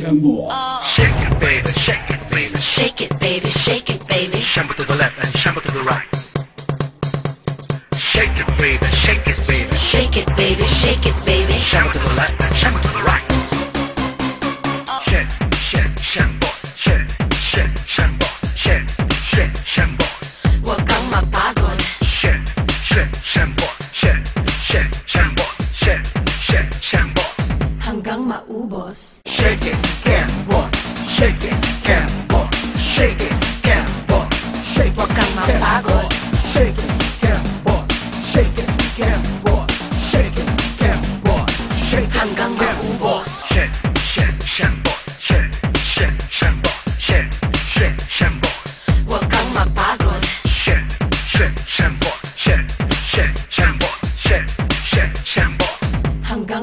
宣布 uh. Shake it, baby, shake it, baby. Shake it, baby, shake it, baby. Shamble to the left and shamble to the right. Shake it, baby, shake it, baby. Shake it, baby, shake it, baby. Shamble to the left and shamble to the right. maubos. Shake it, Cambon. Shake it, Cambon. Shake it, Cambon. Shake it, Cambon. Shake it, Cambon. Shake it, Cambon. Shake it, Cambon. Shake it, hanggang maubos. Shake, shake, shambon. Shake, shake, boy. Shake, shake, shambon. Huwag kang mapagod. Shake, shake, shambon.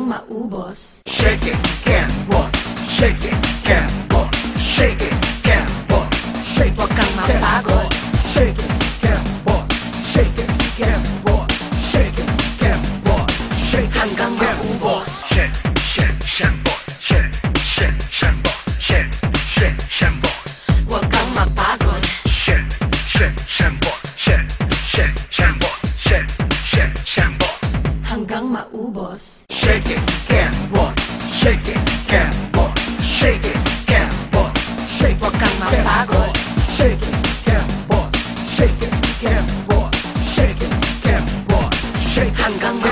walang maubos. Shake it, can walk. Shake it, can walk. Shake it, can walk. Shake it, kang mapagod. Shake it, can walk. Shake it, can walk. Shake it, can walk. Shake it, hanggang maubos. Shake, shake, shake, walk. Shake, shake, shake, walk. Shake, shake, shake, walk. Huwag kang. Shake, shake, shake, walk. Shake, shake, shake, walk. Shake, shake, shake, walk. Hanggang maubos. Shake it, can boy. Shake it, can boy. Shake it, can't walk. Shake it, can boy. Shake it, can boy. Shake it, can boy. Shake it, can't boy. Shake it.